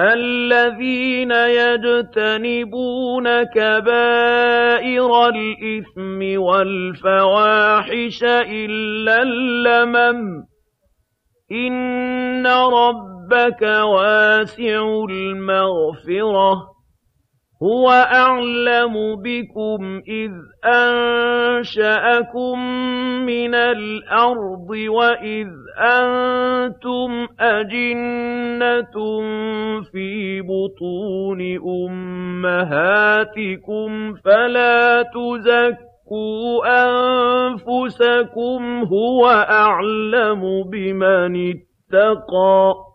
الَّذِينَ يَجْتَنِبُونَ كَبَائِرَ الْإِثْمِ وَالْفَوَاحِشَ إِلَّا اللَّمَمَ ۚ. إِنَّ رَبَّكَ وَاسِعُ الْمَغْفِرَةِ. هُوَ أَعْلَمُ بِكُمْ إِذْ أَنشَأَكُم مِّنَ الْأَرْضِ وَإِذْ أَنتُمْ أَجِنَّةٌ فِي بُطُونِ أُمَّهَاتِكُمْ فَلَا تُزَكُّوا أَنفُسَكُمْ ۖ هُوَ أَعْلَمُ بِمَنِ اتَّقَىٰ